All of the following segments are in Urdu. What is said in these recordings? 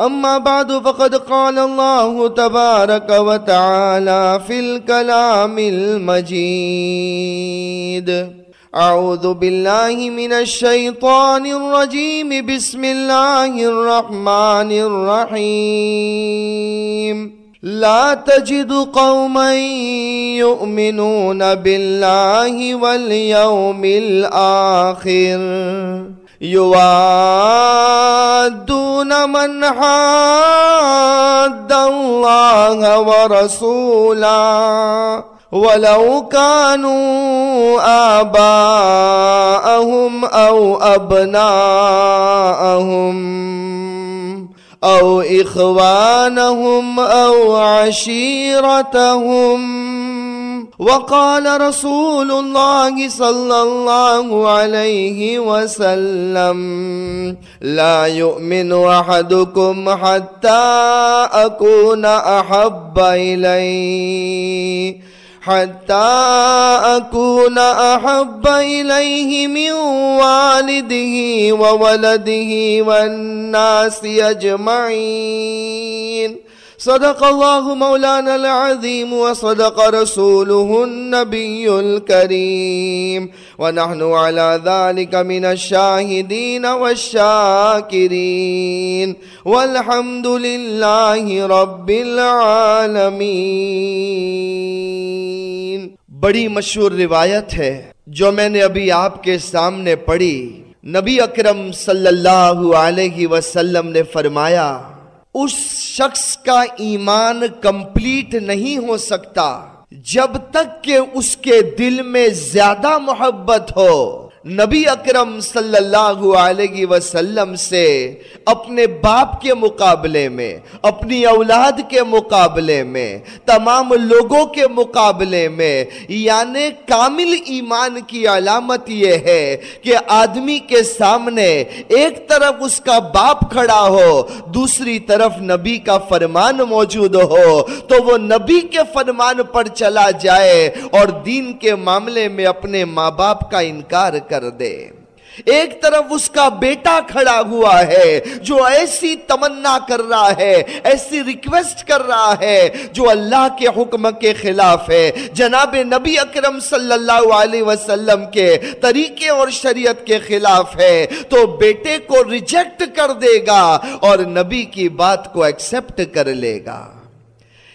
أما بعد، فقد قال الله تبارك وتعالى في الكلام المجيد. أعوذ بالله من الشيطان الرجيم. بسم الله الرحمن الرحيم. لا تجد قوما يؤمنون بالله واليوم الآخر. يوادون من حاد الله ورسولا ولو كانوا آباءهم أو أبناءهم أو إخوانهم أو عشيرتهم وقال رسول الله صلى الله عليه وسلم لا يؤمن أحدكم حتى أكون أحب إليه حتى أكون أحب إليه من والده وولده والناس أجمعين. صدق الله مولانا العظيم وصدق رسوله النبي الكريم ونحن على ذلك من الشاهدين والشاكرين والحمد لله رب العالمين بڑی مشہور روایت ہے جو میں نے ابھی آپ کے سامنے پڑھی. نبی اکرم صلی اللہ علیہ وسلم نے فرمایا اس شخص کا ایمان کمپلیٹ نہیں ہو سکتا جب تک کہ اس کے دل میں زیادہ محبت ہو۔ نبی اکرم صلی اللہ علیہ وسلم سے اپنے باپ کے مقابلے میں، اپنی اولاد کے مقابلے میں، تمام لوگوں کے مقابلے میں یعنی کامل ایمان کی علامت یہ ہے کہ آدمی کے سامنے ایک طرف اس کا باپ کھڑا ہو، دوسری طرف نبی کا فرمان موجود ہو، تو وہ نبی کے فرمان پر چلا جائے اور دین کے معاملے میں اپنے ماں باپ کا انکار کر دے۔ ایک طرف اس کا بیٹا کھڑا ہوا ہے جو ایسی تمنا کر رہا ہے، ایسی ریکویسٹ کر رہا ہے جو اللہ کے حکم کے خلاف ہے۔ جناب نبی اکرم صلی اللہ علیہ وسلم کے طریقے اور شریعت کے خلاف ہے۔ تو بیٹے کو ریجیکٹ کر دے گا اور نبی کی بات کو ایکسپٹ کر لے گا۔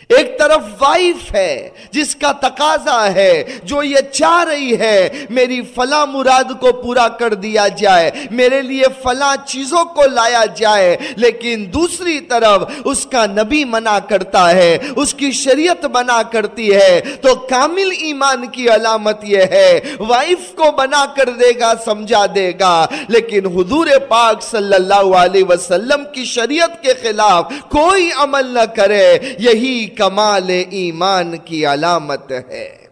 ایک طرف وائف ہے، جس کا تقاضا ہے، جو یہ چاہ رہی ہے، میری فلاں مراد کو پورا کر دیا جائے، میرے لیے فلاں چیزوں کو لایا جائے، لیکن دوسری طرف اس کا نبی منع کرتا ہے، اس کی شریعت منع کرتی ہے۔ تو کامل ایمان کی علامت یہ ہے، وائف کو منع کر دے گا، سمجھا دے گا۔ لیکن حضور پاک صلی اللہ علیہ وسلم کی شریعت کے خلاف کوئی عمل نہ کرے، یہی کمال ایمان کی علامت ہے۔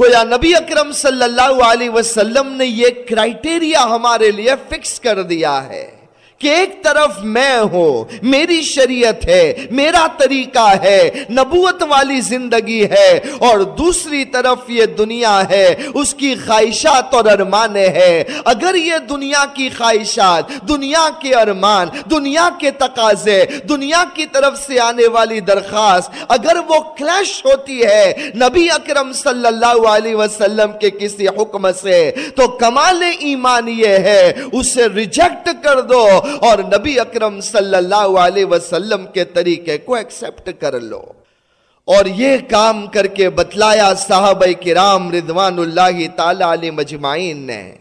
گویا نبی اکرم صلی اللہ علیہ وسلم نے یہ کرائٹیریا ہمارے لیے فکس کر دیا ہے۔ کہ ایک طرف میں ہوں، میری شریعت ہے، میرا طریقہ ہے، نبوت والی زندگی ہے، اور دوسری طرف یہ دنیا ہے، اس کی خواہشات اور ارمان ہے اگر یہ دنیا کی خواہشات، دنیا کے ارمان، دنیا کے تقاضے، دنیا کی طرف سے آنے والی درخواست، اگر وہ کلیش ہوتی ہے نبی اکرم صلی اللہ علیہ وسلم کے کسی حکم سے، تو کمال ایمان یہ ہے، اسے ریجیکٹ کر دو اور نبی اکرم صلی اللہ علیہ وسلم کے طریقے کو ایکسپٹ کر لو۔ اور یہ کام کر کے بتلایا صحابہ کرام رضوان اللہ تعالی علی مجمعین نے۔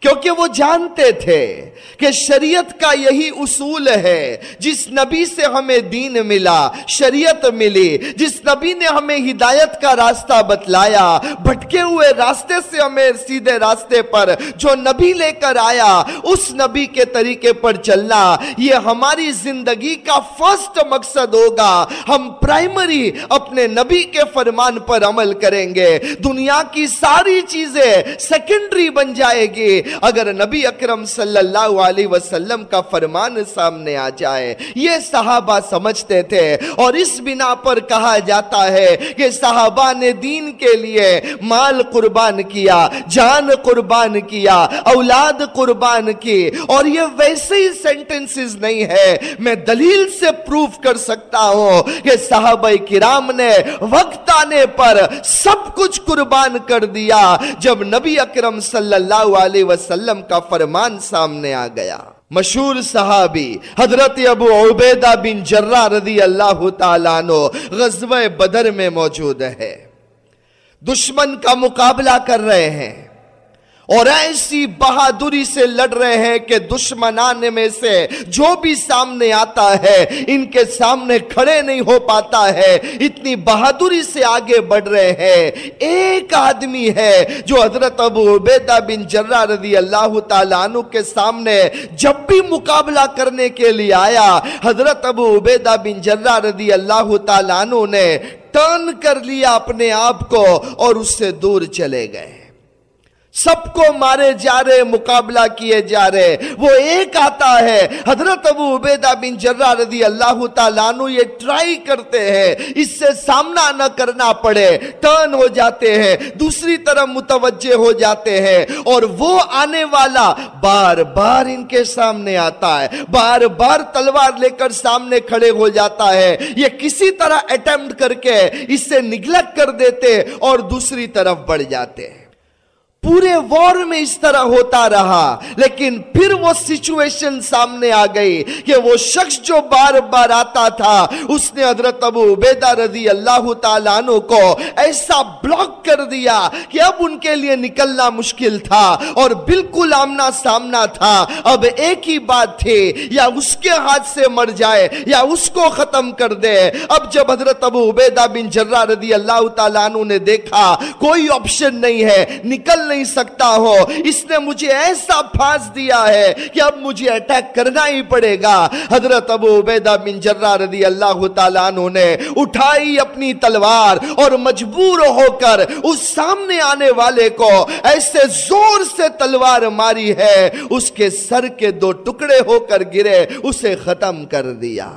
کیونکہ وہ جانتے تھے کہ شریعت کا یہی اصول ہے، جس نبی سے ہمیں دین ملا، شریعت ملی، جس نبی نے ہمیں ہدایت کا راستہ بتلایا، بھٹکے ہوئے راستے سے ہمیں سیدھے راستے پر جو نبی لے کر آیا، اس نبی کے طریقے پر چلنا، یہ ہماری زندگی کا فرسٹ مقصد ہوگا۔ ہم پرائمری اپنے نبی کے فرمان پر عمل کریں گے۔ دنیا کی ساری چیزیں سیکنڈری بن جائے گی۔ اگر نبی اکرم صلی اللہ علیہ وسلم کا فرمان سامنے آ جائے، یہ صحابہ سمجھتے تھے اور اس بنا پر کہا جاتا ہے کہ صحابہ نے دین کے لیے مال قربان کیا، جان قربان کیا، اولاد قربان کی، اور یہ ویسے ہی سینٹنسز نہیں ہے۔ میں دلیل سے پروف کر سکتا ہوں کہ صحابہ کرام نے وقت آنے پر سب کچھ قربان کر دیا۔ جب نبی اکرم صلی اللہ علیہ وسلم کا فرمان سامنے آ گیا۔ مشہور صحابی حضرت ابو عبیدہ بن جرہ رضی اللہ تعالیٰ عنہ غزوہ بدر میں موجود ہے۔ دشمن کا مقابلہ کر رہے ہیں۔ اور ایسی بہادری سے لڑ رہے ہیں کہ دشمنان میں سے جو بھی سامنے آتا ہے، ان کے سامنے کھڑے نہیں ہو پاتا ہے۔ اتنی بہادری سے آگے بڑھ رہے ہیں۔ ایک آدمی ہے جو حضرت ابو عبیدہ بن جرہ رضی اللہ تعالیٰ عنہ کے سامنے جب بھی مقابلہ کرنے کے لیے آیا، حضرت ابو عبیدہ بن جرہ رضی اللہ تعالیٰ عنہ نے ٹرن کر لیا اپنے آپ کو اور اس سے دور چلے گئے۔ سب کو مارے جا رہے، مقابلہ کیے جا رہے۔ وہ ایک آتا ہے، حضرت ابو عبیدہ بن جرہ رضی اللہ تعالیٰ عنہ یہ ٹرائی کرتے ہیں۔ اس سے سامنا نہ کرنا پڑے ٹرن ہو جاتے ہیں، دوسری طرف متوجہ ہو جاتے ہیں۔ اور وہ آنے والا بار بار ان کے سامنے آتا ہے، بار بار تلوار لے کر سامنے کھڑے ہو جاتا ہے۔ یہ کسی طرح اٹیمپٹ کر کے اس سے نگلک کر دیتے اور دوسری طرف بڑھ جاتے ہیں۔ پورے وار میں اس طرح ہوتا رہا۔ لیکن پھر وہ سچویشن سامنے آ گئی کہ وہ شخص جو بار بار آتا تھا، اس نے حضرت ابو عبیدہ رضی اللہ تعالیٰ عنہ کو ایسا بلاک کر دیا کہ اب ان کے لیے نکلنا مشکل تھا اور بالکل آمنا سامنا تھا۔ اب ایک ہی بات تھی، یا اس کے ہاتھ سے مر جائے یا اس کو ختم کر دے۔ اب جب حضرت ابو عبیدہ بن جرہ رضی اللہ تعالیٰ عنہ نے دیکھا، کوئی آپشن نہیں ہے۔ نکل نہیں سکتا ہو۔ اس نے مجھے ایسا پھانس دیا ہے کہ اب مجھے اٹیک کرنا ہی پڑے گا۔ حضرت ابو عبیدہ بن جرہ رضی اللہ تعالیٰ عنہ نے اٹھائی اپنی تلوار اور مجبور ہو کر اس سامنے آنے والے کو ایسے زور سے تلوار ماری ہے۔ اس کے سر کے دو ٹکڑے ہو کر گرے، اسے ختم کر دیا۔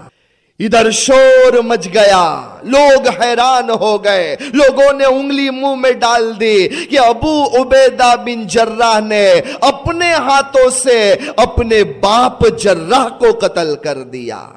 ادھر شور مچ گیا۔ لوگ حیران ہو گئے۔ لوگوں نے انگلی منہ میں ڈال دی کہ ابو عبیدہ بن جرہ نے اپنے ہاتھوں سے اپنے باپ جرہ کو قتل کر دیا۔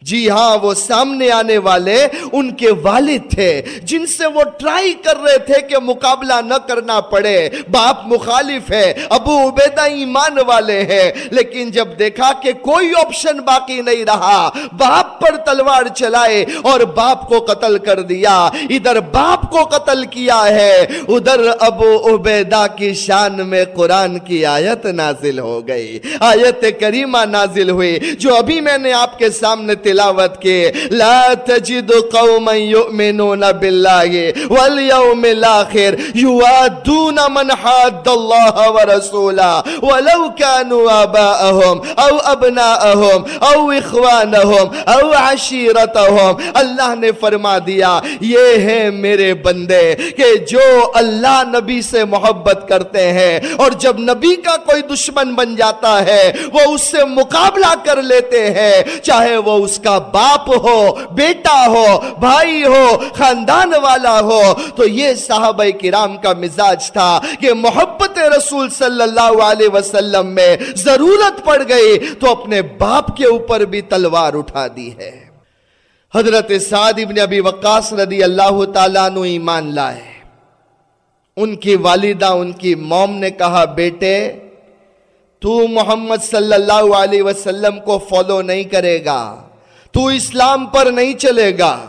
جی ہاں وہ سامنے آنے والے ان کے والد تھے، جن سے وہ ٹرائی کر رہے تھے کہ مقابلہ نہ کرنا پڑے۔ باپ مخالف ہے، ابو عبیدہ ایمان والے ہیں۔ لیکن جب دیکھا کہ کوئی آپشن باقی نہیں رہا، باپ پر تلوار چلائے اور باپ کو قتل کر دیا۔ ادھر باپ کو قتل کیا ہے، ادھر ابو عبیدہ کی شان میں قرآن کی آیت نازل ہو گئی۔ آیت کریمہ نازل ہوئی، جو ابھی میں نے آپ کے سامنے تلاوت کے، لا تجد قوما یؤمنون باللہ والیوم الاخر یوادون من حاد اللہ ورسولا ولو كانوا آباءهم او ابناءهم او اخوانهم او عشیرتهم اللہ نے فرما دیا، یہ ہیں میرے بندے کہ جو اللہ نبی سے محبت کرتے ہیں اور جب نبی کا کوئی دشمن بن جاتا ہے، وہ اس سے مقابلہ کر لیتے ہیں، چاہے وہ اس کا باپ ہو، بیٹا ہو، بھائی ہو، خاندان والا ہو، تو یہ صحابہ کرام کا مزاج تھا کہ محبت رسول صلی اللہ علیہ وسلم میں ضرورت پڑ گئی تو اپنے باپ کے اوپر بھی تلوار اٹھا دی ہے۔ حضرت سعد ابن ابی وقاص رضی اللہ تعالیٰ نو ایمان لائے۔ ان کی والدہ، ان کی موم نے کہا، بیٹے، تو محمد صلی اللہ علیہ وسلم کو فالو نہیں کرے گا۔ تو اسلام پر نہیں چلے گا۔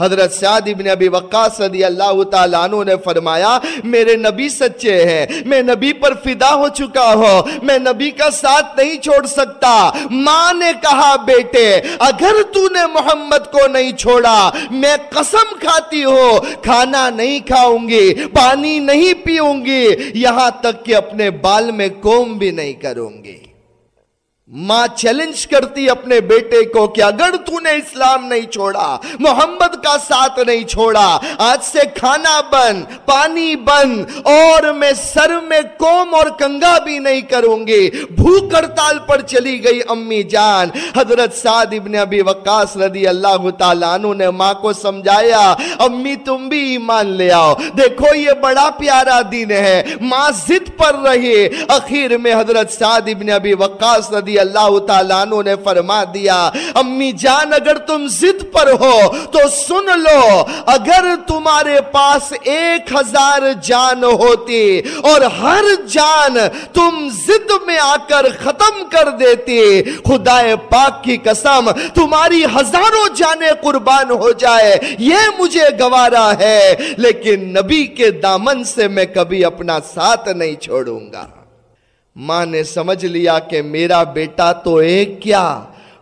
حضرت سعد ابن ابی وقاص رضی اللہ تعالیٰ عنہ نے فرمایا، میرے نبی سچے ہیں، میں نبی پر فدا ہو چکا ہوں، میں نبی کا ساتھ نہیں چھوڑ سکتا۔ ماں نے کہا، بیٹے، اگر تو نے محمد کو نہیں چھوڑا، میں قسم کھاتی ہو کھانا نہیں کھاؤں گی، پانی نہیں پیوں گی، یہاں تک کہ اپنے بال میں کوم بھی نہیں کروں گی۔ ماں چیلنج کرتی اپنے بیٹے کو کہ اگر تو نے اسلام نہیں چھوڑا، محمد کا ساتھ نہیں چھوڑا، آج سے کھانا بند پانی بند اور میں سر میں کوم اور کنگا بھی نہیں کروں گی۔ بھوک ہڑتال پر چلی گئی امی جان۔ حضرت سعد ابن ابی وقاص رضی اللہ تعالیٰ عنہ نے ماں کو سمجھایا، امی تم بھی ایمان لے آؤ۔ دیکھو، یہ بڑا پیارا دین ہے۔ ماں ضد پر رہی۔ اخیر میں حضرت سعد ابن ابی وقاص رضی اللہ تعالیٰ عنہ نے فرما دیا، امی جان اگر تم زد پر ہو تو سن لو، اگر تمہارے پاس ایک ہزار جان ہوتی اور ہر جان تم زد میں آ کر ختم کر دیتی خدا پاک کی قسم، تمہاری ہزاروں جانیں قربان ہو جائے، یہ مجھے گوارا ہے، لیکن نبی کے دامن سے میں کبھی اپنا ساتھ نہیں چھوڑوں گا۔ ماں نے سمجھ لیا کہ میرا بیٹا تو ایک کیا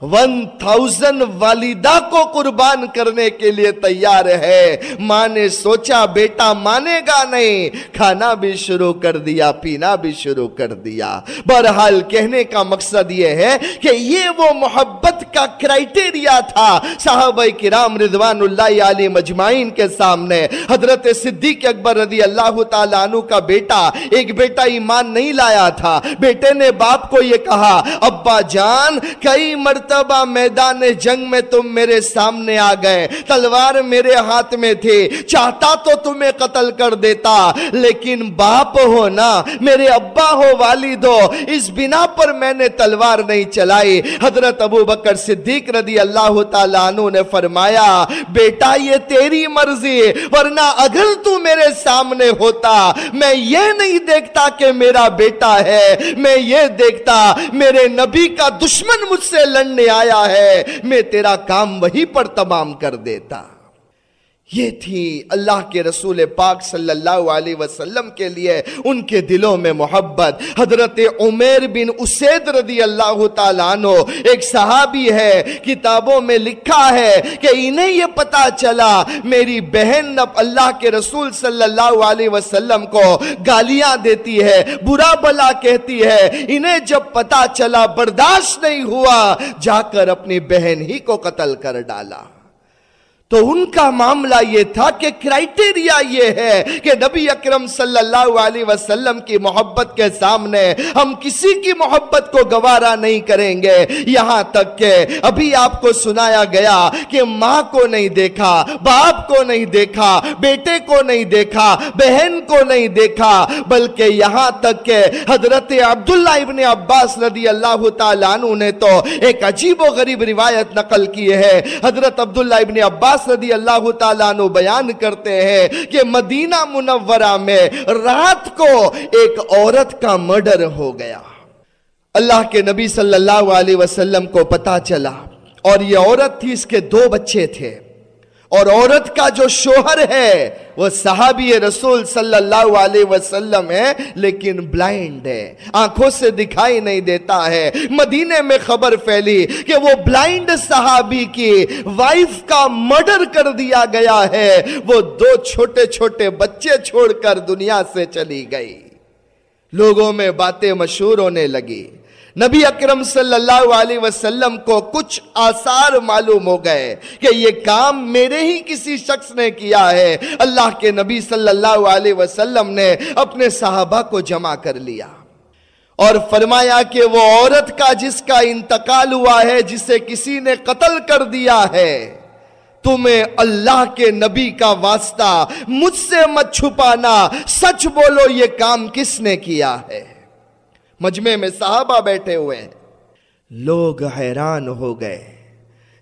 ون تھاؤزن والدہ کو قربان کرنے کے لیے تیار ہے۔ ماں نے سوچا، بیٹا مانے گا نہیں۔ کھانا بھی شروع کر دیا، پینا بھی شروع کر دیا۔ بہرحال کہنے کا مقصد یہ ہے کہ یہ وہ محبت کا کرائٹیریا تھا۔ صحابہ کرام رضوان اللہ علی مجمعین کے سامنے حضرت صدیق اکبر رضی اللہ تعالیٰ عنہ کا بیٹا، ایک بیٹا ایمان نہیں لایا تھا۔ بیٹے نے باپ کو یہ کہا، ابا جان، کئی مرتبہ مرتبہ میدان جنگ میں تم میرے سامنے آ گئے۔ تلوار میرے ہاتھ میں تھی۔ چاہتا تو تمہیں قتل کر دیتا، لیکن باپ ہو نا، میرے ابا ہو والد ہو۔ اس بنا پر میں نے تلوار نہیں چلائی۔ حضرت ابو بکر صدیق رضی اللہ تعالیٰ عنہ نے فرمایا، بیٹا، یہ تیری مرضی، ورنہ اگر تو میرے سامنے ہوتا، میں یہ نہیں دیکھتا کہ میرا بیٹا ہے۔ میں یہ دیکھتا، میرے نبی کا دشمن مجھ سے لڑنے آیا ہے میں تیرا کام وہی پر تمام کر دیتا۔ یہ تھی اللہ کے رسول پاک صلی اللہ علیہ وسلم کے لیے ان کے دلوں میں محبت۔ حضرت عمیر بن اسید رضی اللہ تعالیٰ عنہ ایک صحابی ہے، کتابوں میں لکھا ہے کہ انہیں یہ پتا چلا، میری بہن اب اللہ کے رسول صلی اللہ علیہ وسلم کو گالیاں دیتی ہے، برا بلا کہتی ہے۔ انہیں جب پتا چلا برداشت نہیں ہوا، جا کر اپنی بہن ہی کو قتل کر ڈالا۔ تو ان کا معاملہ یہ تھا کہ کرائٹیریا یہ ہے کہ نبی اکرم صلی اللہ علیہ وسلم کی محبت کے سامنے ہم کسی کی محبت کو گوارا نہیں کریں گے۔ یہاں تک کہ ابھی آپ کو سنایا گیا کہ ماں کو نہیں دیکھا، باپ کو نہیں دیکھا، بیٹے کو نہیں دیکھا، بہن کو نہیں دیکھا، بلکہ یہاں تک کہ حضرت عبداللہ ابن عباس رضی اللہ تعالیٰ عنہ نے تو ایک عجیب و غریب روایت نقل کی ہے۔ حضرت عبداللہ ابن عباس عباس رضی اللہ تعالیٰ عنہ بیان کرتے ہیں کہ مدینہ منورہ میں رات کو ایک عورت کا مرڈر ہو گیا۔ اللہ کے نبی صلی اللہ علیہ وسلم کو پتا چلا اور یہ عورت تھی، اس کے دو بچے تھے۔ اور عورت کا جو شوہر ہے، وہ صحابی رسول صلی اللہ علیہ وسلم ہے، لیکن بلائنڈ ہے۔ آنکھوں سے دکھائی نہیں دیتا ہے۔ مدینے میں خبر پھیلی کہ وہ بلائنڈ صحابی کی وائف کا مرڈر کر دیا گیا ہے۔ وہ دو چھوٹے چھوٹے بچے چھوڑ کر دنیا سے چلی گئی۔ لوگوں میں باتیں مشہور ہونے لگی۔ نبی اکرم صلی اللہ علیہ وسلم کو کچھ آثار معلوم ہو گئے کہ یہ کام میرے ہی کسی شخص نے کیا ہے۔ اللہ کے نبی صلی اللہ علیہ وسلم نے اپنے صحابہ کو جمع کر لیا۔ اور فرمایا کہ وہ عورت کا جس کا انتقال ہوا ہے، جسے کسی نے قتل کر دیا ہے، تمہیں اللہ کے نبی کا واسطہ مجھ سے مت چھپانا۔ سچ بولو، یہ کام کس نے کیا ہے؟ مجمع میں صحابہ بیٹھے ہوئے ہیں۔ لوگ حیران ہو گئے۔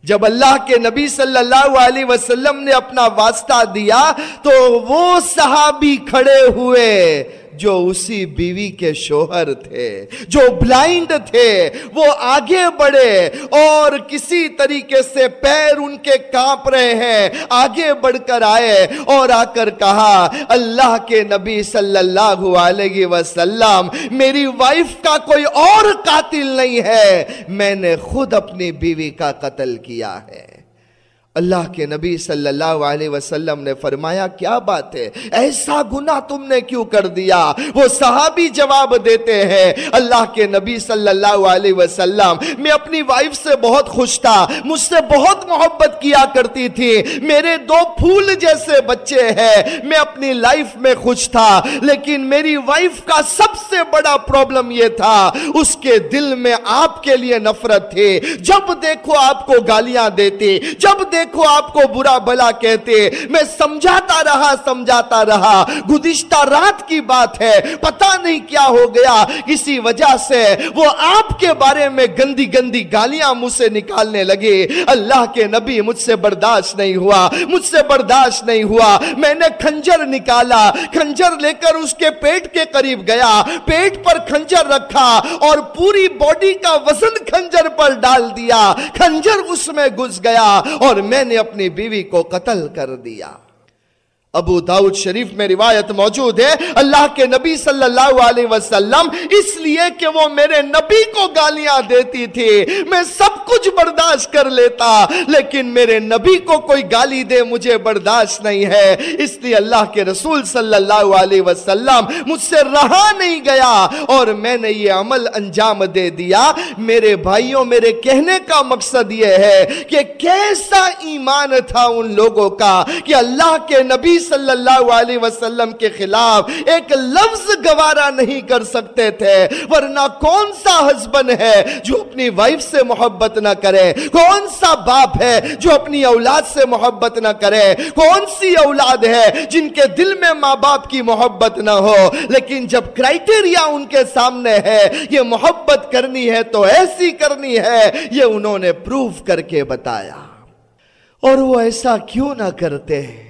جب اللہ کے نبی صلی اللہ علیہ وسلم نے اپنا واسطہ دیا تو وہ صحابی کھڑے ہوئے۔ جو اسی بیوی کے شوہر تھے، جو بلائنڈ تھے، وہ آگے بڑھے اور کسی طریقے سے پیر ان کے کانپ رہے ہیں، آگے بڑھ کر آئے اور آ کر کہا، اللہ کے نبی صلی اللہ علیہ وسلم، میری وائف کا کوئی اور قاتل نہیں ہے، میں نے خود اپنی بیوی کا قتل کیا ہے۔ اللہ کے نبی صلی اللہ علیہ وسلم نے فرمایا، کیا بات ہے؟ ایسا گناہ تم نے کیوں کر دیا؟ وہ صحابی جواب دیتے ہیں، اللہ کے نبی صلی اللہ علیہ وسلم، میں اپنی وائف سے بہت خوش تھا، مجھ سے بہت محبت کیا کرتی تھی، میرے دو پھول جیسے بچے ہیں، میں اپنی لائف میں خوش تھا، لیکن میری وائف کا سب سے بڑا پرابلم یہ تھا، اس کے دل میں آپ کے لیے نفرت تھی۔ جب دیکھو آپ کو گالیاں دیتی، جب دیکھو دیکھو آپ کو برا بلا کہتے میں سمجھاتا رہا سمجھاتا رہا۔ گزشتہ رات کی بات ہے۔ پتا نہیں کیا ہو گیا۔ کسی وجہ سے وہ آپ کے بارے میں گندی گندی گالیاں مجھ سے نکالنے لگے۔ اللہ کے نبی مجھ سے برداشت نہیں ہوا۔ مجھ سے برداشت نہیں ہوا۔ میں نے کھنجر نکالا۔ کھنجر لے کر اس کے پیٹ کے قریب گیا۔ پیٹ پر کھنجر رکھا اور پوری باڈی کا وزن کھنجر پر ڈال دیا۔ کھنجر اس میں گھس گیا اور میں نے اپنی بیوی کو قتل کر دیا۔ ابو داؤد شریف میں روایت موجود ہے، اللہ کے نبی صلی اللہ علیہ وسلم اس لیے کہ وہ میرے نبی کو گالیاں دیتی تھی۔ میں سب کچھ برداشت کر لیتا، لیکن میرے نبی کو کوئی گالی دے مجھے برداشت نہیں ہے۔ اس لیے اللہ کے رسول صلی اللہ علیہ وسلم مجھ سے رہا نہیں گیا اور میں نے یہ عمل انجام دے دیا۔ میرے بھائیوں، میرے کہنے کا مقصد یہ ہے کہ کیسا ایمان تھا ان لوگوں کا کہ اللہ کے نبی صلی اللہ علیہ وسلم کے خلاف ایک لفظ گوارا نہیں کر سکتے تھے، ورنہ کون سا ہسبن ہے جو اپنی وائف سے محبت نہ کرے؟ کون سا باپ ہے جو اپنی اولاد سے محبت نہ کرے؟ کون سی اولاد ہے جن کے دل میں ماں باپ کی محبت نہ ہو؟ لیکن جب کرائٹیریا ان کے سامنے ہے، یہ محبت کرنی ہے تو ایسی کرنی ہے، یہ انہوں نے پروف کر کے بتایا۔ اور وہ ایسا کیوں نہ کرتے؟ ہیں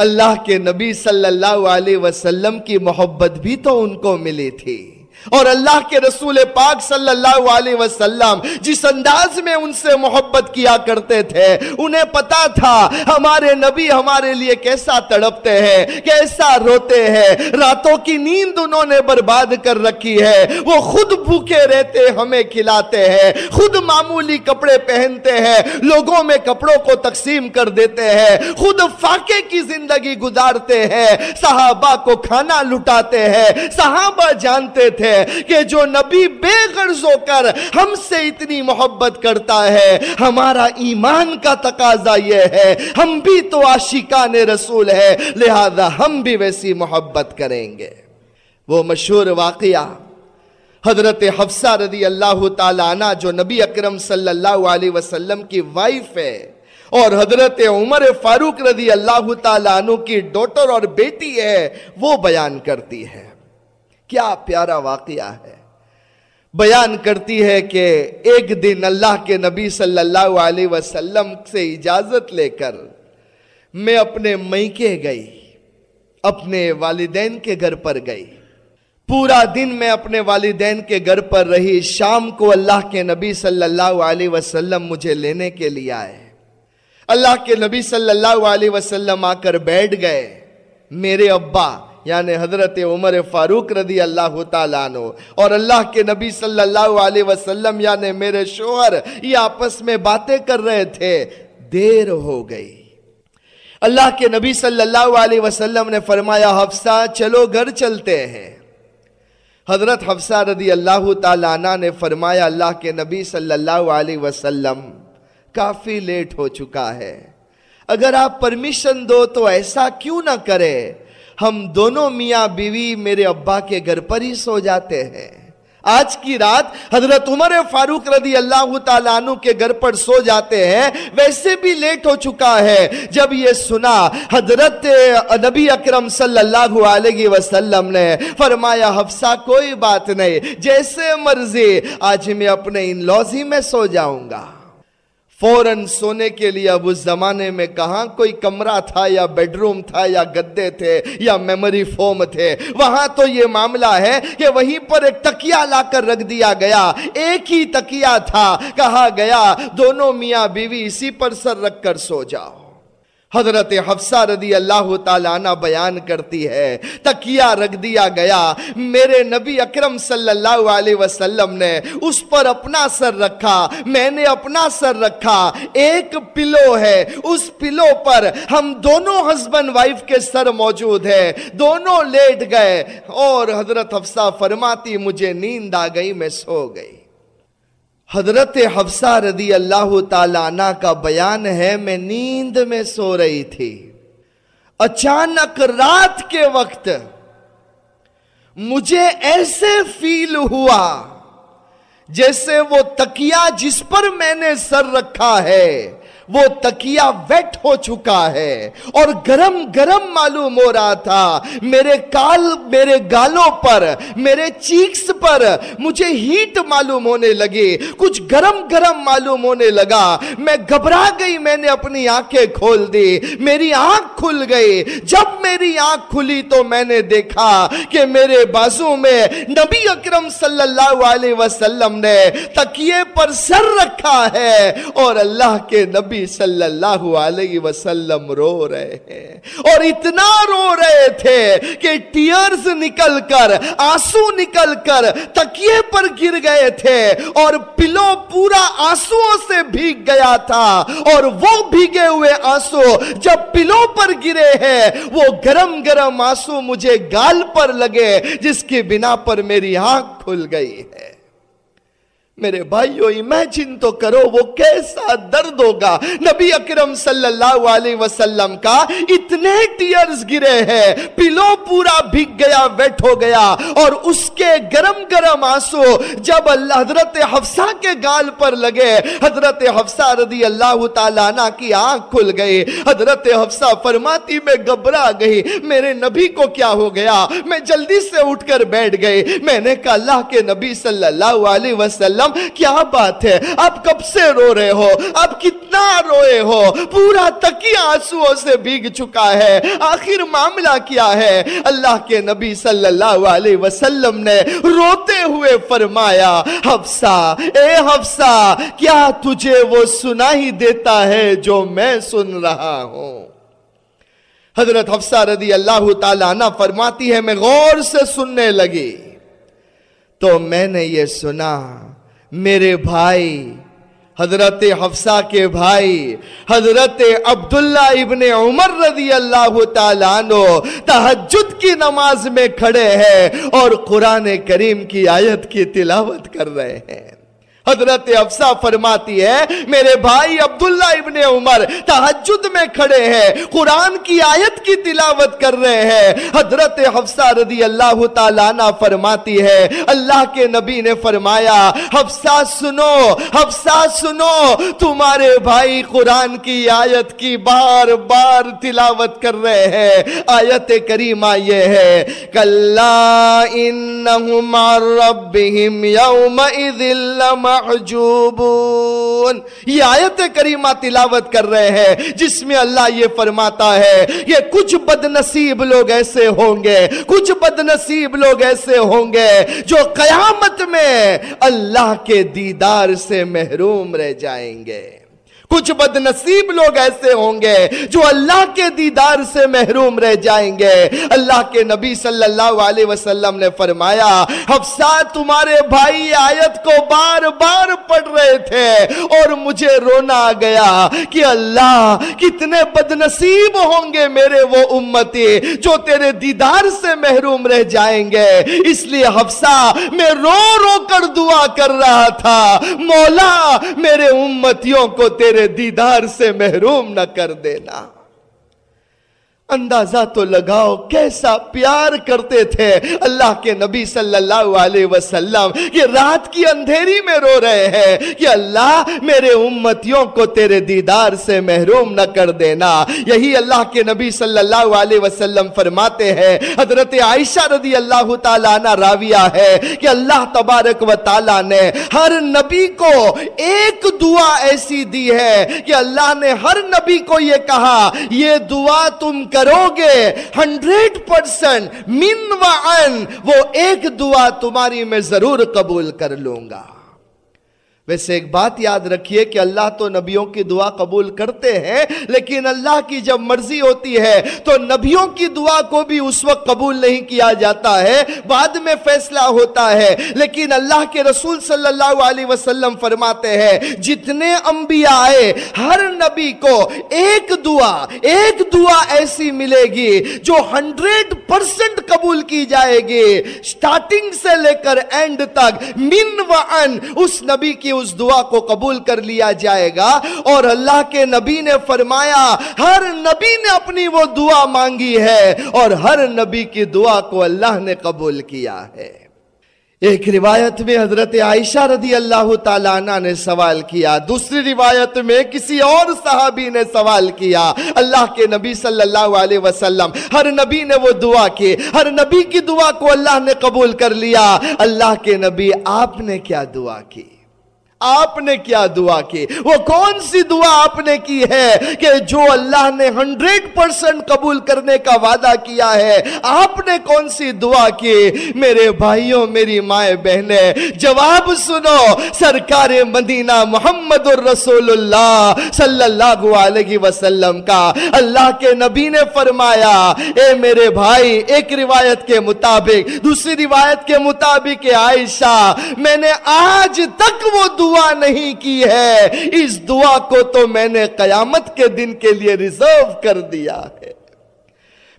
اللہ کے نبی صلی اللہ علیہ وسلم کی محبت بھی تو ان کو ملی تھی۔ اور اللہ کے رسول پاک صلی اللہ علیہ وسلم جس انداز میں ان سے محبت کیا کرتے تھے، انہیں پتا تھا ہمارے نبی ہمارے لیے کیسا تڑپتے ہیں، کیسا روتے ہیں۔ راتوں کی نیند انہوں نے برباد کر رکھی ہے۔ وہ خود بھوکے رہتے ہمیں کھلاتے ہیں، خود معمولی کپڑے پہنتے ہیں، لوگوں میں کپڑوں کو تقسیم کر دیتے ہیں، خود فاقے کی زندگی گزارتے ہیں۔ صحابہ کو کھانا لٹاتے ہیں، صحابہ جانتے تھے کہ جو نبی بے غرض ہو کر ہم سے اتنی محبت کرتا ہے، ہمارا ایمان کا تقاضا یہ ہے، ہم بھی تو عاشقان رسول ہے، لہذا ہم بھی ویسی محبت کریں گے۔ وہ مشہور واقعہ حضرت حفصہ رضی اللہ تعالیٰ عنہ، جو نبی اکرم صلی اللہ علیہ وسلم کی وائف ہے، اور حضرت عمر فاروق رضی اللہ تعالیٰ عنہ کی ڈوٹر اور بیٹی ہے، وہ بیان کرتی ہے۔ کیا پیارا واقعہ ہے۔ بیان کرتی ہے کہ ایک دن اللہ کے نبی صلی اللہ علیہ وسلم سے اجازت لے کر میں اپنے میکے گئی، اپنے والدین کے گھر پر گئی۔ پورا دن میں اپنے والدین کے گھر پر رہی، شام کو اللہ کے نبی صلی اللہ علیہ وسلم مجھے لینے کے لیے آئے۔ اللہ کے نبی صلی اللہ علیہ وسلم آ کر بیٹھ گئے۔ میرے ابا یعنی حضرت عمر فاروق رضی اللہ تعالیٰ عنہ۔ اور اللہ کے نبی صلی اللہ علیہ وسلم یعنی میرے شوہر یہ آپس میں باتیں کر رہے تھے۔ دیر ہو گئی۔ اللہ کے نبی صلی اللہ علیہ وسلم نے فرمایا، حفصہ، چلو گھر چلتے ہیں۔ حضرت حفصہ رضی اللہ تعالیٰ عنہ نے فرمایا، اللہ کے نبی صلی اللہ علیہ وسلم، کافی لیٹ ہو چکا ہے۔ اگر آپ پرمیشن دو تو ایسا کیوں نہ کرے ہم دونوں میاں بیوی میرے ابا کے گھر پر ہی سو جاتے ہیں۔ آج کی رات حضرت عمر فاروق رضی اللہ تعالیٰ عنہ کے گھر پر سو جاتے ہیں، ویسے بھی لیٹ ہو چکا ہے۔ جب یہ سنا، حضرت نبی اکرم صلی اللہ علیہ وسلم نے فرمایا، حفصہ کوئی بات نہیں، جیسے مرضی، آج میں اپنے ان لوزی میں سو جاؤں گا۔ فوراً سونے کے لیے اب اس زمانے میں کہاں کوئی کمرہ تھا یا بیڈ روم تھا یا گدے تھے یا میموری فوم تھے؟ وہاں تو یہ معاملہ ہے کہ وہیں پر ایک تکیا لا کر رکھ دیا گیا۔ ایک ہی تکیا تھا، کہا گیا، دونوں میاں بیوی اسی پر سر رکھ کر سو جاؤ۔ حضرت حفصہ رضی اللہ تعالیٰ عنہ بیان کرتی ہے، تکیہ رکھ دیا گیا۔ میرے نبی اکرم صلی اللہ علیہ وسلم نے اس پر اپنا سر رکھا، میں نے اپنا سر رکھا۔ ایک پلو ہے، اس پلو پر ہم دونوں ہسبینڈ وائف کے سر موجود ہے دونوں لیٹ گئے اور حضرت حفصہ فرماتی، مجھے نیند آ گئی، میں سو گئی۔ حضرت حفصہ رضی اللہ تعالیٰ عنہ کا بیان ہے، میں نیند میں سو رہی تھی۔ اچانک رات کے وقت مجھے ایسے فیل ہوا جیسے وہ تکیا جس پر میں نے سر رکھا ہے۔ وہ تکیا ویٹ ہو چکا ہے اور گرم گرم معلوم ہو رہا تھا۔ میرے کال، میرے گالوں پر، میرے چیکس پر مجھے ہیٹ معلوم ہونے لگی کچھ گرم گرم معلوم ہونے لگا۔ میں گھبرا گئی، میں نے اپنی آنکھیں کھول دی۔ میری آنکھ کھل گئی۔ جب میری آنکھ کھلی تو میں نے دیکھا کہ میرے بازو میں نبی اکرم صلی اللہ علیہ وسلم نے تکیے پر سر رکھا ہے اور اللہ کے نبی صلی اللہ علیہ وسلم رو رہے ہیں۔ اور اتنا رو رہے تھے کہ ٹیئرز نکل کر، آنسو نکل کر تکیے پر گر گئے تھے۔ اور پلو پورا آنسو سے بھیگ گیا تھا۔ اور وہ بھیگے ہوئے آنسو جب پلو پر گرے ہیں، وہ گرم گرم آنسو مجھے گال پر لگے، جس کی بنا پر میری آنکھ کھل گئی ہے۔ میرے بھائیو امیجن تو کرو، وہ کیسا درد ہوگا۔ نبی اکرم صلی اللہ علیہ وسلم کا اتنے ٹیئرز گرے ہیں۔ پلو پورا بھگ گیا ویٹ ہو گیا۔ اور اس کے گرم گرم آنسو جب اللہ، حضرت حفصہ کے گال پر لگے، حضرت حفصہ رضی اللہ تعالیٰ عنہ کی آنکھ کھل گئی۔ حضرت حفصہ فرماتی، میں گبرا گئی۔ میرے نبی کو کیا ہو گیا؟ میں جلدی سے اٹھ کر بیٹھ گئی۔ میں نے کہا، اللہ کے نبی صلی اللہ علیہ وسلم کیا بات ہے؟ آپ کب سے رو رہے ہو؟ آپ کتنا روئے ہو؟ پورا تکی آنسو سے بھیگ چکا ہے۔ آخر معاملہ کیا ہے؟ اللہ کے نبی صلی اللہ علیہ وسلم نے روتے ہوئے فرمایا، حفصہ، اے حفصہ، کیا تجھے وہ سنا ہی دیتا ہے جو میں سن رہا ہوں؟ حضرت حفصہ رضی اللہ تعالیٰ عنہ فرماتی ہے، میں غور سے سننے لگی۔ تو میں نے یہ سنا۔ میرے بھائی، حضرت حفصہ کے بھائی، حضرت عبداللہ ابن عمر رضی اللہ تعالیٰ عنہ تحجد کی نماز میں کھڑے ہیں اور قرآن کریم کی آیت کی تلاوت کر رہے ہیں۔ حضرت افسا فرماتی ہے، میرے بھائی عبداللہ ابن عمر تحجد میں کھڑے ہیں، قرآن کی آیت کی تلاوت کر رہے ہیں۔ حضرت حفصہ رضی اللہ تعالیٰ فرماتی ہے، اللہ کے نبی نے فرمایا، حفصہ سنو حفصہ سنو، تمہارے بھائی قرآن کی آیت کی بار بار تلاوت کر رہے ہیں۔ آیت کریمہ یہ ہے، کلا انہم ربہم یومئذ لما محجوبون یہ آیت کریمہ تلاوت کر رہے ہیں، جس میں اللہ یہ فرماتا ہے، یہ کچھ بد نصیب لوگ ایسے ہوں گے، کچھ بد نصیب لوگ ایسے ہوں گے جو قیامت میں اللہ کے دیدار سے محروم رہ جائیں گے۔ کچھ بد نصیب لوگ ایسے ہوں گے جو اللہ کے دیدار سے محروم رہ جائیں گے۔ اللہ کے نبی صلی اللہ علیہ وسلم نے فرمایا، حفصہ، تمہارے بھائی آیت کو بار بار پڑھ رہے تھے اور مجھے رونا آ گیا کہ اللہ، کتنے بد نصیب ہوں گے میرے وہ امتی جو تیرے دیدار سے محروم رہ جائیں گے۔ اس لیے حفصہ، میں رو رو کر دعا کر رہا تھا، مولا، میرے امتیوں کو تیرے دیدار سے محروم نہ کر دینا۔ اندازہ تو لگاؤ کیسا پیار کرتے تھے۔ اللہ کے نبی صلی اللہ علیہ وسلم یہ رات کی اندھیری میں رو رہے ہیں۔ کہ اللہ، میرے امتیوں کو تیرے دیدار سے محروم نہ کر دینا۔ یہی اللہ کے نبی صلی اللہ علیہ وسلم فرماتے ہیں۔ حضرت عائشہ رضی اللہ تعالیٰ عنہ راویہ ہے کہ اللہ تبارک و تعالیٰ نے ہر نبی کو ایک دعا ایسی دی ہے کہ اللہ نے ہر نبی کو یہ کہا، یہ دعا تم کر کرو گے؟ ہنڈریڈ پرسنٹ من و ان وہ ایک دعا تمہاری میں ضرور قبول کر لوں گا۔ ویسے ایک بات یاد رکھیے کہ اللہ تو نبیوں کی دعا قبول کرتے ہیں، لیکن اللہ کی جب مرضی ہوتی ہے تو نبیوں کی دعا کو بھی اس وقت قبول نہیں کیا جاتا ہے۔ بعد میں فیصلہ ہوتا ہے۔ لیکن اللہ کے رسول صلی اللہ علیہ وسلم فرماتے ہیں، جتنے انبیاء آئے، ہر نبی کو ایک دعا ایک دعا ایسی ملے گی جو ہنڈریڈ پرسنٹ قبول کی جائے گی۔ سٹارٹنگ سے لے کر اینڈ تک، من و ان، اس نبی کی اس دعا کو قبول کر لیا جائے گا اور اللہ کے نبی نے فرمایا، ہر نبی نے اپنی وہ دعا مانگی ہے اور ہر نبی کی دعا کو اللہ نے قبول کیا ہے۔ ایک روایت میں حضرت عائشہ رضی اللہ تعالیٰ عنہ نے سوال کیا، دوسری روایت میں کسی اور صحابی نے سوال کیا، اللہ کے نبی صلی اللہ علیہ وسلم، ہر نبی نے وہ دعا کی، ہر نبی کی دعا کو اللہ نے قبول کر لیا۔ اللہ کے نبی، آپ نے کیا دعا کی؟ آپ نے کیا دعا کی؟ وہ کون سی دعا آپ نے کی ہے کہ جو اللہ نے ہنڈریڈ پرسنٹ قبول کرنے کا وعدہ کیا ہے، آپ نے کون سی دعا کی؟ میرے بھائیوں، میری مائیں بہنیں، جواب سنو، سرکار مدینہ محمد الرسول اللہ صلی اللہ علیہ وسلم کا اللہ کے نبی نے فرمایا، اے میرے بھائی، ایک روایت کے مطابق، دوسری روایت کے مطابق عائشہ، میں نے آج تک وہ دعا دعا نہیں کی ہے۔ اس دعا کو تو میں نے قیامت کے دن کے لیے ریزرو کر دیا ہے۔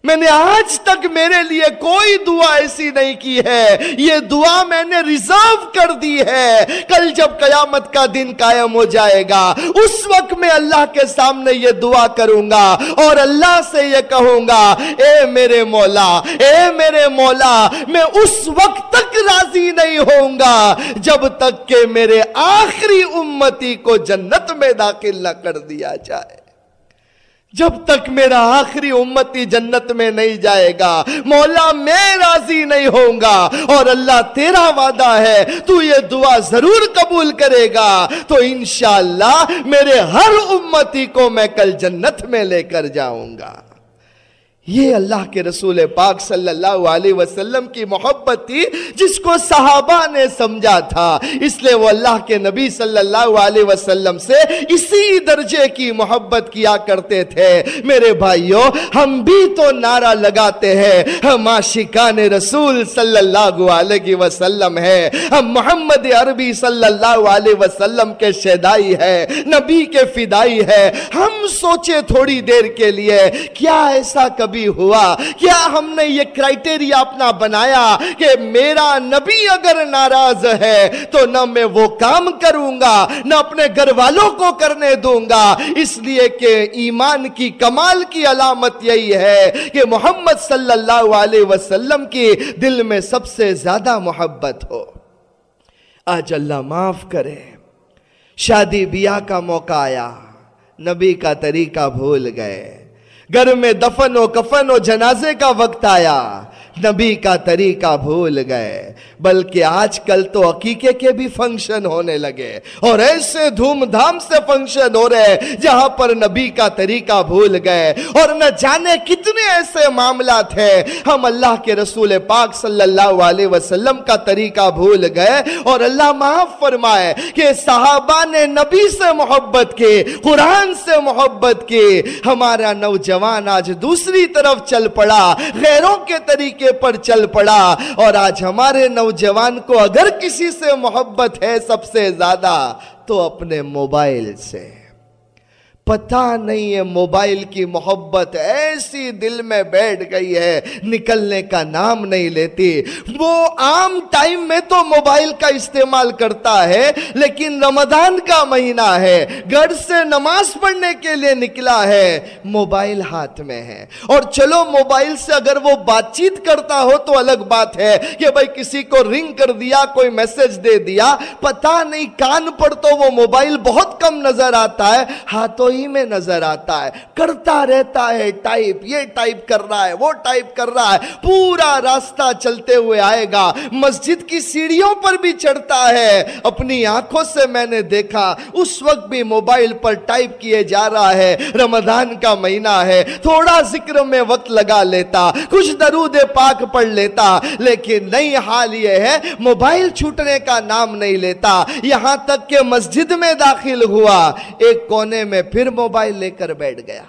میں نے آج تک میرے لیے کوئی دعا ایسی نہیں کی ہے۔ یہ دعا میں نے ریزرو کر دی ہے۔ کل جب قیامت کا دن قائم ہو جائے گا، اس وقت میں اللہ کے سامنے یہ دعا کروں گا اور اللہ سے یہ کہوں گا، اے میرے مولا، اے میرے مولا، میں اس وقت تک راضی نہیں ہوں گا جب تک کہ میرے آخری امتی کو جنت میں داخل نہ کر دیا جائے۔ جب تک میرا آخری امتی جنت میں نہیں جائے گا، مولا میں راضی نہیں ہوں گا، اور اللہ تیرا وعدہ ہے، تو یہ دعا ضرور قبول کرے گا۔ تو انشاءاللہ میرے ہر امتی کو میں کل جنت میں لے کر جاؤں گا۔ یہ اللہ کے رسول پاک صلی اللہ علیہ وسلم کی محبت تھی جس کو صحابہ نے سمجھا تھا اس لیے وہ اللہ کے نبی صلی اللہ علیہ وسلم سے اسی درجے کی محبت کیا کرتے تھے۔ میرے بھائیوں ہم بھی تو نعرہ لگاتے ہیں۔ ہم عاشقان رسول صلی اللہ علیہ وسلم ہے ہم محمد عربی صلی اللہ علیہ وسلم کے شیدائی ہے نبی کے فدائی ہے ہم سوچے تھوڑی دیر کے لیے، کیا ایسا کبھی کبھی ہوا۔ کیا ہم نے یہ کرائٹیریا اپنا بنایا کہ میرا نبی اگر ناراض ہے تو نہ میں وہ کام کروں گا، نہ اپنے گھر والوں کو کرنے دوں گا۔ اس لیے کہ ایمان کی کمال کی علامت یہی ہے کہ محمد صلی اللہ علیہ وسلم کی دل میں سب سے زیادہ محبت ہو۔ آج اللہ معاف کرے۔ شادی بیاہ کا موقع آیا۔ نبی کا طریقہ بھول گئے۔ گھر میں دفن و کفن و جنازے کا وقت آیا۔ نبی کا طریقہ بھول گئے، بلکہ آج کل تو عقیقے کے بھی فنکشن ہونے لگے۔ اور ایسے دھوم دھام سے فنکشن ہو رہے جہاں پر نبی کا طریقہ بھول گئے۔ اور نہ جانے کتنے ایسے معاملات ہیں۔ ہم اللہ کے رسول پاک صلی اللہ علیہ وسلم کا طریقہ بھول گئے۔ اور اللہ معاف فرمائے کہ صحابہ نے نبی سے محبت کی، قرآن سے محبت کی۔ ہمارا نوجوان آج دوسری طرف چل پڑا، غیروں کے طریقے پر چل پڑا۔ اور آج ہمارے نوجوان کو اگر کسی سے محبت ہے سب سے زیادہ، تو اپنے موبائل سے۔ پتا نہیں ہے، موبائل کی محبت ایسی دل میں بیٹھ گئی ہے، نکلنے کا نام نہیں لیتی۔ وہ عام ٹائم میں تو موبائل کا استعمال کرتا ہے، لیکن رمضان کا مہینہ ہے، گھر سے نماز پڑھنے کے لیے نکلا ہے، موبائل ہاتھ میں ہے۔ اور چلو، موبائل سے اگر وہ بات چیت کرتا ہو تو الگ بات ہے کہ بھائی کسی کو رنگ کر دیا، کوئی میسج دے دیا پتا نہیں کان پر تو وہ موبائل بہت کم نظر آتا ہے۔ ہاتھوں ہی میں نظر آتا ہے، کرتا رہتا ہے ٹائپ یہ ٹائپ کر رہا ہے، وہ ٹائپ کر رہا ہے، پورا راستہ چلتے ہوئے آئے گا۔ مسجد کی سیڑھیوں پر بھی چڑھتا ہے۔ اپنی آنکھوں سے میں نے دیکھا، اس وقت بھی موبائل پر ٹائپ کیے جا رہا ہے۔ رمضان کا مہینہ ہے، تھوڑا ذکر میں وقت لگا لیتا، کچھ درود پاک پڑھ لیتا، لیکن نئی حال یہ ہے، موبائل چھوٹنے کا نام نہیں لیتا۔ یہاں تک کہ مسجد میں داخل ہوا۔ ایک کونے میں پھر پھر موبائل لے کر بیٹھ گیا۔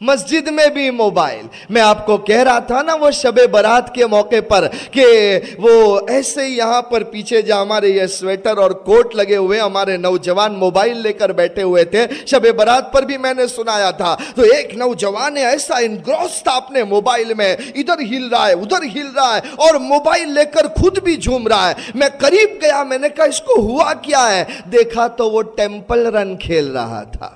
مسجد میں بھی موبائل۔ میں آپ کو کہہ رہا تھا نا وہ شب برات کے موقع پر کہ وہ ایسے یہاں پر پیچھے جا ہمارے یہ سویٹر اور کوٹ لگے ہوئے ہمارے نوجوان موبائل لے کر بیٹھے ہوئے تھے۔ شب برات پر بھی میں نے سنایا تھا۔ تو ایک نوجوان ایسا انگروس تھا اپنے موبائل میں ادھر ہل رہا ہے، ادھر ہل رہا ہے اور موبائل لے کر خود بھی جھوم رہا ہے۔ میں قریب گیا، میں نے کہا اس کو ہوا کیا ہے؟ دیکھا تو وہ ٹیمپل رن کھیل رہا تھا۔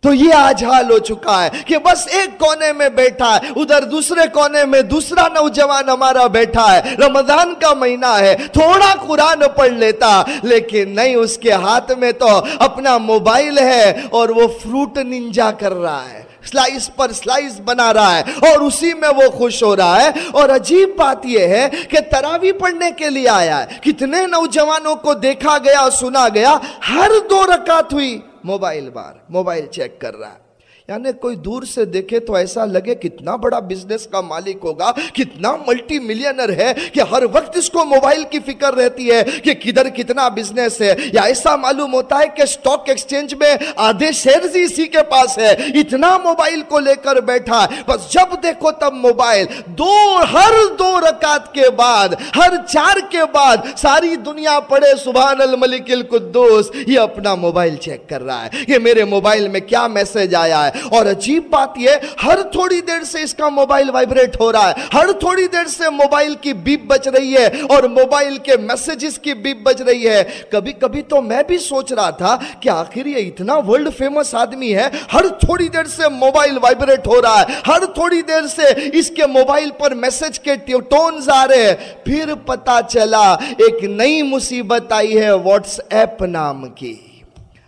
تو یہ آج حال ہو چکا ہے کہ بس ایک کونے میں بیٹھا ہے، ادھر دوسرے کونے میں دوسرا نوجوان ہمارا بیٹھا ہے۔ رمضان کا مہینہ ہے، تھوڑا قرآن پڑھ لیتا، لیکن نہیں، اس کے ہاتھ میں تو اپنا موبائل ہے اور وہ فروٹ ننجا کر رہا ہے۔ سلائس پر سلائس بنا رہا ہے اور اسی میں وہ خوش ہو رہا ہے۔ اور عجیب بات یہ ہے کہ تراوی پڑھنے کے لیے آیا ہے۔ کتنے نوجوانوں کو دیکھا گیا، سنا گیا، ہر دو رکعت ہوئی۔ موبائل بار موبائل چیک کر رہا ہے۔ یعنی کوئی دور سے دیکھے تو ایسا لگے کتنا بڑا بزنس کا مالک ہوگا، کتنا ملٹی ملینر ہے کہ ہر وقت اس کو موبائل کی فکر رہتی ہے کہ کدھر کتنا بزنس ہے۔ یا ایسا معلوم ہوتا ہے کہ سٹاک ایکسچینج میں آدھے شیئرز ہی اسی کے پاس ہے۔ اتنا موبائل کو لے کر بیٹھا۔ ہے بس جب دیکھو تب موبائل دو، ہر دو رکعت کے بعد، ہر چار کے بعد ساری دنیا پڑے سبحان الملک القدوس، یہ اپنا موبائل چیک کر رہا ہے۔ یہ میرے موبائل میں کیا میسج آیا ہے؟ اور عجیب بات یہ، ہر تھوڑی دیر سے اس کا موبائل وائبریٹ ہو رہا ہے، ہر تھوڑی دیر سے موبائل کی بیپ بچ رہی ہے اور موبائل کے میسیجز کی بیپ بچ رہی ہے۔ کبھی کبھی تو میں بھی سوچ رہا تھا کہ آخر یہ اتنا ورلڈ فیمس آدمی ہے، ہر تھوڑی دیر سے موبائل وائبریٹ ہو رہا ہے، ہر تھوڑی دیر سے اس کے موبائل پر میسج کے ٹونز آ رہے ہیں۔ پھر پتا چلا، ایک نئی مصیبت آئی ہے واٹس ایپ نام کی۔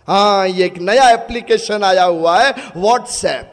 ہاں یہ ایک نیا اپلیکیشن آیا ہوا ہے واٹس ایپ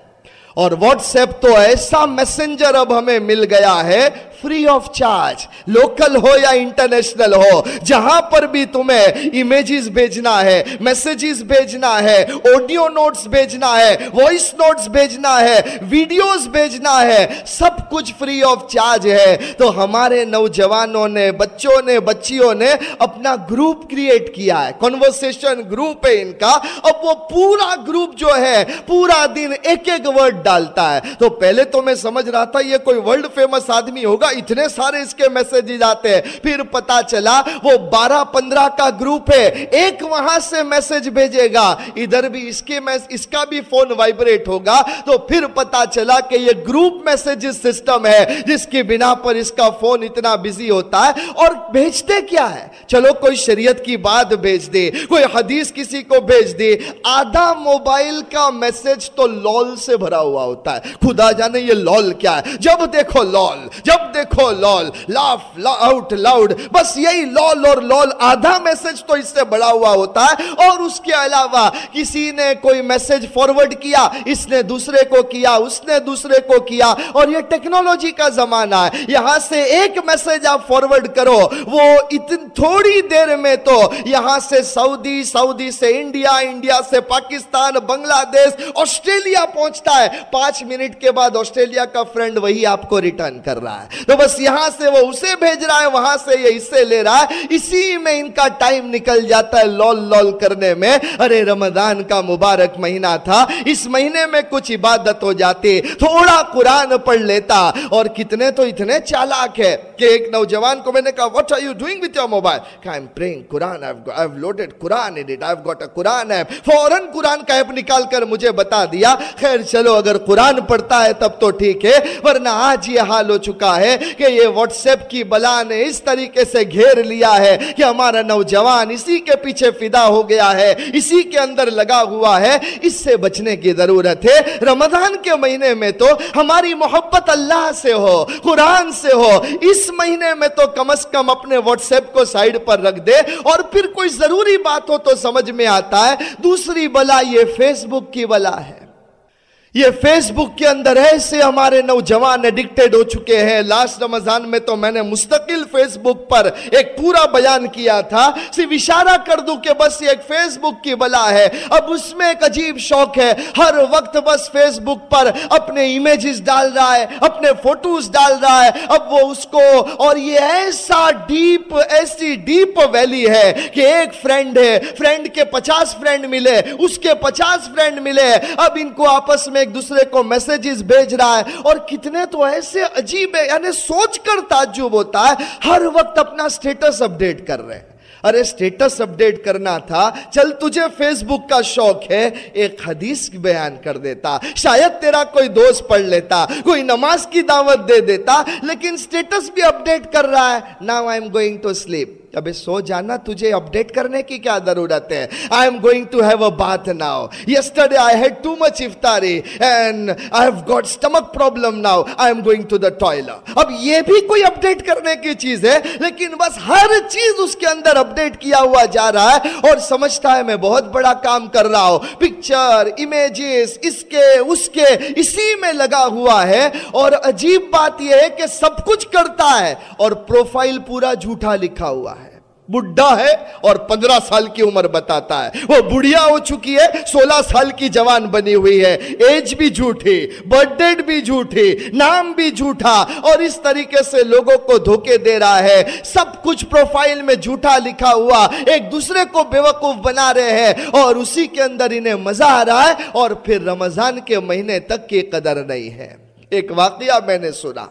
اور واٹس ایپ تو ایسا میسنجر اب ہمیں مل گیا ہے فری آف چارج لوکل ہو یا انٹرنیشنل ہو جہاں پر بھی تمہیں امیجز بھیجنا ہے میسیجز بھیجنا ہے آڈیو نوٹس بھیجنا ہے وائس نوٹس بھیجنا ہے ویڈیوز بھیجنا ہے سب کچھ فری آف چارج ہے تو ہمارے نوجوانوں نے بچوں نے بچیوں نے اپنا گروپ کریٹ کیا ہے کنورسیشن گروپ ہے ان کا اب وہ پورا گروپ جو ہے پورا دن ایک ایک ورڈ ڈالتا ہے تو پہلے تو میں سمجھ رہا تھا یہ کوئی ورلڈ فیمس آدمی ہوگا اتنے سارے اس کے میسیجز آتے ہیں۔ پھر پتا چلا وہ بارہ پندرہ کا گروپ ہے۔ ایک وہاں سے میسیج بھیجے گا۔ ادھر بھی اس کے اس کا بھی فون وائبریٹ ہوگا۔ تو پھر پتا چلا کہ یہ گروپ میسیجز سسٹم ہے، جس کی بنا پر اس کا فون اتنا بزی ہوتا ہے۔ اور بھیجتے کیا ہے؟ چلو کوئی شریعت کی بات بھیج دے، کوئی حدیث کسی کو بھیج دے۔ آدھا موبائل کا میسیج تو لول سے بھرا ہوا ہوتا ہے۔ خدا جانے یہ لول کیا ہے۔ جب دیکھو لول جب دیکھو دیکھو لول لاف لا آؤٹ لاؤڈ بس یہی لول اور لول آدھا میسج تو اس سے بڑا ہوا ہوتا ہے، اور اس کے علاوہ کسی نے کوئی میسج فارورڈ کیا، اس نے دوسرے کو کیا، اس نے دوسرے کو کیا، اور یہ ٹیکنالوجی کا زمانہ ہے۔ یہاں سے ایک میسج آپ فارورڈ کرو، وہ اتن تھوڑی دیر میں تو یہاں سے سعودی سعودی سے انڈیا انڈیا سے پاکستان، بنگلہ دیش، آسٹریلیا پہنچتا ہے۔ پانچ منٹ کے بعد آسٹریلیا کا فرینڈ وہی آپ کو ریٹرن کر رہا ہے۔ تو بس یہاں سے وہ اسے بھیج رہا ہے وہاں سے یہ اسے لے رہا ہے۔ اسی میں ان کا ٹائم نکل جاتا ہے لول لول کرنے میں۔ ارے رمضان کا مبارک مہینہ تھا۔ اس مہینے میں کچھ عبادت ہو جاتی تھوڑا قرآن پڑھ لیتا۔ اور کتنے تو اتنے چالاک ہے کہ ایک نوجوان کو میں نے کہا what are you doing with your mobile? کہا I'm praying Quran. I've, got, I've loaded Quran in it. I've got a Quran app. فوراں قرآن کا ایپ نکال کر مجھے بتا دیا خیر چلو اگر قرآن پڑھتا ہے تب تو ٹھیک ہے ورنہ آج یہ حال ہو چکا ہے۔ کہ یہ واٹس ایپ کی بلا نے اس طریقے سے گھیر لیا ہے کہ ہمارا نوجوان اسی کے پیچھے فدا ہو گیا ہے، اسی کے اندر لگا ہوا ہے۔ اس سے بچنے کی ضرورت ہے۔ رمضان کے مہینے میں تو ہماری محبت اللہ سے ہو، قرآن سے ہو۔ اس مہینے میں تو کم از کم اپنے واٹس ایپ کو سائڈ پر رکھ دے۔ اور پھر کوئی ضروری بات ہو تو سمجھ میں آتا ہے۔ دوسری بلا یہ فیس بک کی بلا ہے۔ یہ فیس بک کے اندر ایسے ہمارے نوجوان ایڈکٹیڈ ہو چکے ہیں۔ لاسٹ رمضان میں تو میں نے مستقل فیس بک پر ایک پورا بیان کیا تھا۔ صرف اشارہ کر دوں کہ بس یہ ایک فیس بک کی بلا ہے۔ اب اس میں ایک عجیب شوق ہے۔ ہر وقت بس فیس بک پر اپنے امیجز ڈال رہا ہے، اپنے فوٹوز ڈال رہا ہے۔ اب وہ اس کو، اور یہ ایسا ڈیپ ایسی ڈیپ ویلی ہے کہ ایک فرینڈ ہے۔ فرینڈ کے پچاس فرینڈ ملے، اس کے پچاس فرینڈ ملے۔ اب ان کو آپس میں ایک دوسرے کو میسیجز بھیج رہا ہے۔ اور کتنے تو ایسے عجیب ہے یعنی سوچ کر تعجب ہوتا ہے، ہر وقت اپنا سٹیٹس اپڈیٹ کر رہے ہیں۔ ارے سٹیٹس اپڈیٹ کرنا تھا، چل تجھے فیس بک کا شوق ہے، ایک حدیث بیان کر دیتا۔ شاید تیرا کوئی دوست پڑھ لیتا، کوئی نماز کی دعوت دے دیتا، لیکن سٹیٹس بھی اپڈیٹ کر رہا ہے۔ Now I'm going to sleep ابھی سو جانا، تجھے اپڈیٹ کرنے کی کیا ضرورت ہے؟ I'm going to have a بات now yesterday I had too much iftari and I have got stomach problem now I'm going to the toilet اب یہ بھی کوئی اپڈیٹ کرنے کی چیز ہے، لیکن بس ہر چیز اس کے اندر اپڈیٹ کیا ہوا جا رہا ہے اور سمجھتا ہے میں بہت بڑا کام کر رہا ہوں۔ پکچر امیجز اس کے اس کے، اسی میں لگا ہوا ہے۔ اور عجیب بات یہ ہے کہ سب کچھ کرتا ہے اور پروفائل پورا جھوٹا لکھا ہوا ہے۔ بڈھا ہے اور پندرہ سال کی عمر بتاتا ہے۔ وہ بڑھیا ہو چکی ہے، سولہ سال کی جوان بنی ہوئی ہے۔ ایج بھی جھوٹی برتھ ڈیٹ بھی جھوٹی نام بھی جھوٹا۔ اور اس طریقے سے لوگوں کو دھوکے دے رہا ہے۔ سب کچھ پروفائل میں جھوٹا لکھا ہوا، ایک دوسرے کو بیوقوف بنا رہے ہیں۔ اور اسی کے اندر انہیں مزہ آ رہا ہے۔ اور پھر رمضان کے مہینے تک کی قدر نہیں ہے۔ ایک واقعہ میں نے سنا۔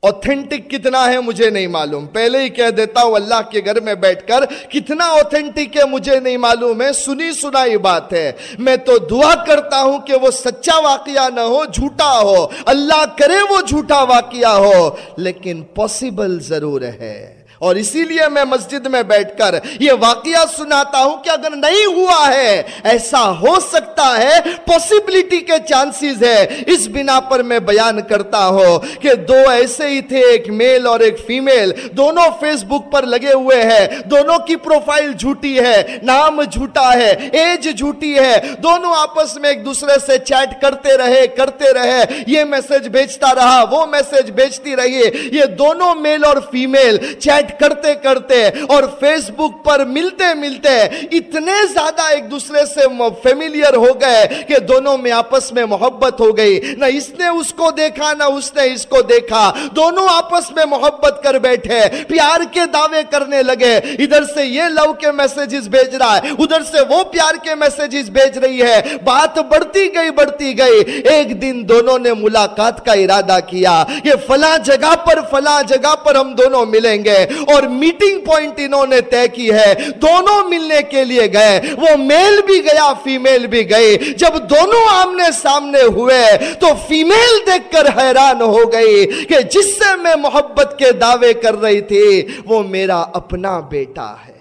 اوتھینٹک کتنا ہے مجھے نہیں معلوم۔ پہلے ہی کہہ دیتا ہوں اللہ کے گھر میں بیٹھ کر کتنا اوتھینٹک ہے مجھے نہیں معلوم ہے۔ سنی سنائی بات ہے۔ میں تو دعا کرتا ہوں کہ وہ سچا واقعہ نہ ہو، جھوٹا ہو۔ اللہ کرے وہ جھوٹا واقعہ ہو، لیکن پاسبل ضرور ہے۔ اور اسی لیے میں مسجد میں بیٹھ کر یہ واقعہ سناتا ہوں کہ اگر نہیں ہوا ہے، ایسا ہو سکتا ہے پوسیبلٹی کے چانسز ہے۔ اس بنا پر میں بیان کرتا ہوں کہ دو ایسے ہی تھے، ایک میل اور ایک فیمیل دونوں فیس بک پر لگے ہوئے ہیں، دونوں کی پروفائل جھوٹی ہے، نام جھوٹا ہے ایج جھوٹی ہے۔ دونوں آپس میں ایک دوسرے سے چیٹ کرتے رہے کرتے رہے۔ یہ میسج بھیجتا رہا، وہ میسج بھیجتی رہی۔ یہ دونوں میل اور فیمیل چیٹ چیٹ کرتے کرتے اور فیس بک پر ملتے ملتے اتنے زیادہ ایک دوسرے سے فیملیئر ہو گئے کہ دونوں میں آپس میں محبت ہو گئی۔ نہ اس نے اس کو دیکھا، نہ اس نے اس کو دیکھا۔ دونوں آپس میں محبت کر بیٹھے، پیار کے دعوے کرنے لگے۔ ادھر سے یہ لو کے میسیجز بھیج رہا ہے، ادھر سے وہ پیار کے میسیجز بھیج رہی ہے۔ بات بڑھتی گئی بڑھتی گئی۔ ایک دن دونوں نے ملاقات کا ارادہ کیا کہ فلاں جگہ پر، فلاں جگہ پر ہم دونوں ملیں گے۔ اور میٹنگ پوائنٹ انہوں نے طے کی ہے۔ دونوں ملنے کے لیے گئے۔ وہ میل بھی گیا فیمیل بھی گئی۔ جب دونوں آمنے سامنے ہوئے تو فیمیل دیکھ کر حیران ہو گئی کہ جس سے میں محبت کے دعوے کر رہی تھی، وہ میرا اپنا بیٹا ہے۔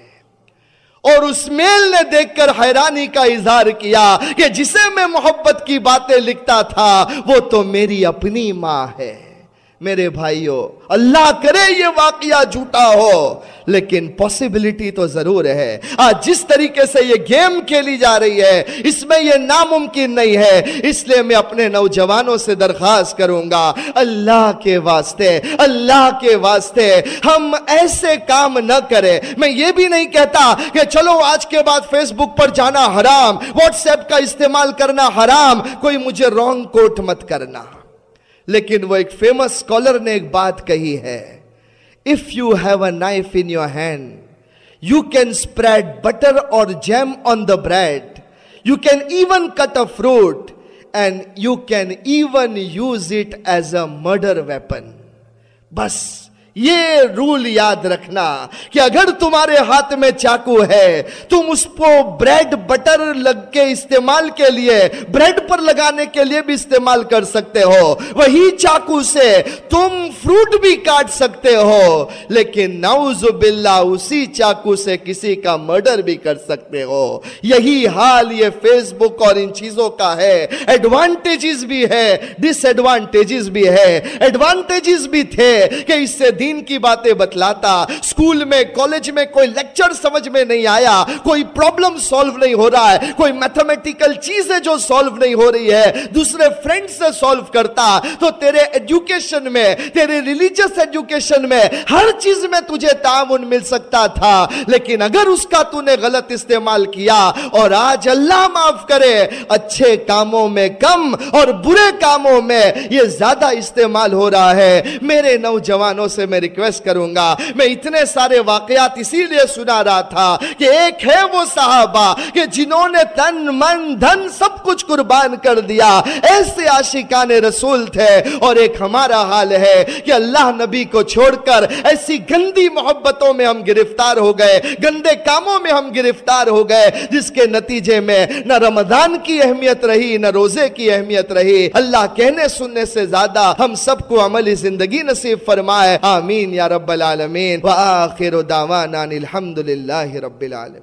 اور اس میل نے دیکھ کر حیرانی کا اظہار کیا کہ جسے میں محبت کی باتیں لکھتا تھا، وہ تو میری اپنی ماں ہے۔ میرے بھائیوں اللہ کرے یہ واقعہ جھوٹا ہو، لیکن پوسیبلٹی تو ضرور ہے۔ آج جس طریقے سے یہ گیم کھیلی جا رہی ہے، اس میں یہ ناممکن نہیں ہے۔ اس لیے میں اپنے نوجوانوں سے درخواست کروں گا، اللہ کے واسطے، اللہ کے واسطے۔ ہم ایسے کام نہ کریں۔ میں یہ بھی نہیں کہتا کہ چلو آج کے بعد فیس بک پر جانا حرام واٹس ایپ کا استعمال کرنا حرام، کوئی مجھے رونگ کوٹ مت کرنا۔ لیکن وہ ایک فیمس اسکالر نے ایک بات کہی ہے if you have a knife in your hand you can spread butter or jam on the bread you can even cut a fruit and you can even use it as a murder weapon بس یہ رول یاد رکھنا کہ اگر تمہارے ہاتھ میں چاقو ہے، تم اس کو بریڈ بٹر لگ کے استعمال کے لیے، بریڈ پر لگانے کے لیے بھی استعمال کر سکتے ہو۔ وہی چاقو سے تم فروٹ بھی کاٹ سکتے ہو، لیکن نعوذ باللہ اسی چاقو سے کسی کا مرڈر بھی کر سکتے ہو۔ یہی حال یہ فیس بک اور ان چیزوں کا ہے۔ ایڈوانٹیجز بھی ہے ڈس ایڈوانٹیجز بھی ہے۔ ایڈوانٹیجز بھی تھے کہ اس سے دین کی باتیں بتلاتا، سکول میں، کالج میں کوئی لیکچر سمجھ میں نہیں آیا، کوئی پرابلم سولو نہیں ہو رہا ہے، کوئی میتھمیٹیکل چیزیں جو سولو نہیں ہو رہی ہے، دوسرے فرینڈ سے سولو کرتا، تو تیرے ایڈوکیشن میں، تیرے ریلیجس ایڈوکیشن میں ہر چیز میں تجھے تعاون مل سکتا تھا، لیکن اگر اس کا تو نے غلط استعمال کیا، اور آج اللہ معاف کرے، اچھے کاموں میں کم اور برے کاموں میں یہ زیادہ استعمال ہو رہا ہے، میرے نوجوانوں سے میں میں ریکویسٹ کروں گا۔ میں اتنے سارے واقعات اسی لیے سنا رہا تھا کہ ایک ہے وہ صحابہ کہ جنہوں نے تن، من، دھن سب کچھ قربان کر دیا۔ ایسے عاشقان رسول تھے۔ اور ایک ہمارا حال ہے کہ اللہ نبی کو چھوڑ کر ایسی گندی محبتوں میں ہم گرفتار ہو گئے۔ گندے کاموں میں ہم گرفتار ہو گئے، جس کے نتیجے میں نہ رمضان کی اہمیت رہی، نہ روزے کی اہمیت رہی۔ اللہ کہنے سننے سے زیادہ ہم سب کو عملی زندگی نصیب فرمائے۔ آمین۔ آمین یا رب العالمین. وآخر دعوانا الحمدللہ رب العالمین.